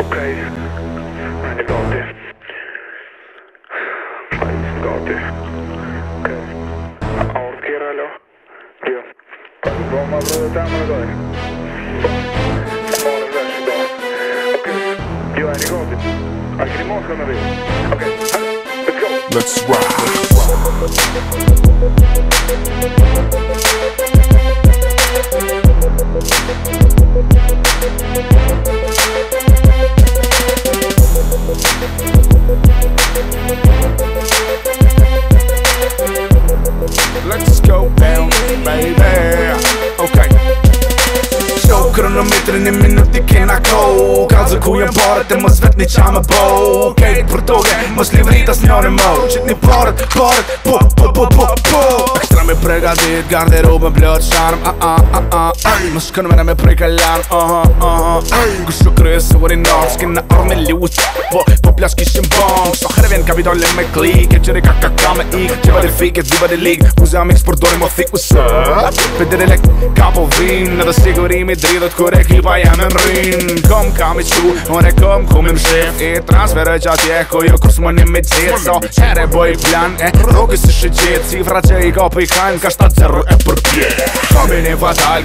Okay. I got it. I got it. Okay. Outgear, alo. Yeah. Vamos abrir o tamanho agora. Vamos abrir o tamanho. Okay. Yeah, I got it. Na vez. Okay. Let's. Let's rock. Let's rock. Jutranjem minutnik je na kol. Kazakujam borate, ma светничаме бол Кей, протоге, масли врида с ньоре мол Читни порът, порът, по, по, по, по, по mëna me pregadit Garderobën plot sharm ah, ah, ah, A a a a më shkën mëna me prek alarm A a a a Ej, gushu krys e urin nërë Shkin në arme lut Po, po plash kishin bom. Shto herë vjen kapitole me klik E qëri ka ka ka me ik. Që bëdi fik e dhiba di lig Uzi am x përdori më thik usë Pe dire lek ka po vin Edhe sigurimi dridhët kur ekipa jam e mrin. Kom kam i qu, unë e kom ku me mshif I transferoj që atje ku jo kur s'moni me gjithë. So, herë boj plan e rogës i shë gjithë Cifra që i ka i kanë, ka 7-0 e për pje Kom i një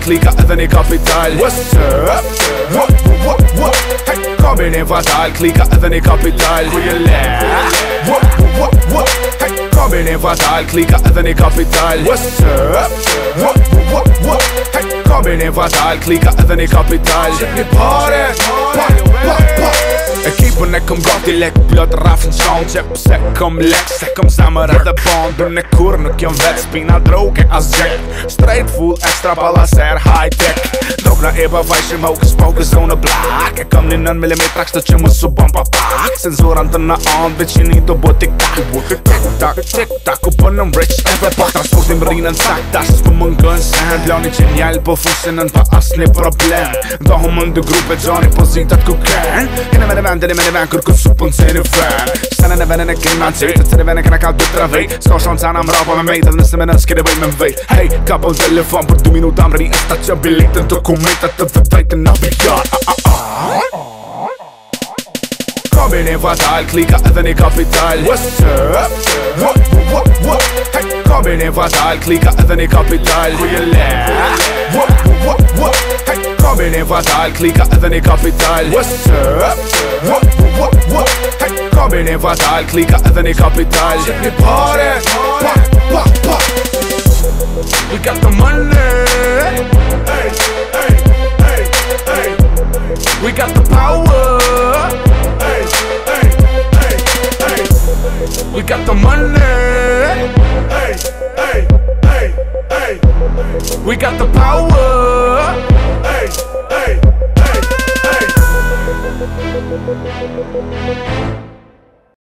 klika edhe një kapital What's up? What, what, what? Hey, kom i një fatal, klika edhe një kapital Ku je le? What, what, what? Hey, kom i një klika edhe një kapital What's up? What, what, what? Hey, kom i një fatal, klika edhe një kapital Qit një pare, pa, pa, pa kom gott die lek Blot rafin shon që pse kom lek Se kom samër edhe bon Dër në kur nuk jom vet Spina droke as gjek Straight full extra palaser high tech. Drogna e pa vajshim hau kës pau kës zonë blak E kom një nën milimetra kështë që më su bon pa pak Senzuran të në on Veqini do boti kak tik tak, tek tak U bënëm rich e pe pak Transportim rinën sak Dash s'pë më ngën sen Blani që njall po fusinën pa asni problem Dohëm në dy grupe gjani pozitat ku ken Hene me në vend, hene me në vend tylko supon ceny fan Sen är vännen är kvinnan tid, ett tredje vännen kan ha kallt bittra vid Skorstans annan bra på mig, den nästa vännen skriver Hej, kappa telefon, för du min och damer i estat Jag vill inte dokumentet, för fejten har vi fatal, klicka även i kapital What's up? What, what, what? Hey, kommer in fatal, klicka även i kapital Skilja, what? Kombi një fatal, klika edhe një kapital What's up? What, what, what? Hey, kombi një fatal, klika edhe një kapital Qit një pare, pa, pa, pa. We got the money. Hey, hey, hey, hey. We got the power. Hey, hey, hey, hey. We got the money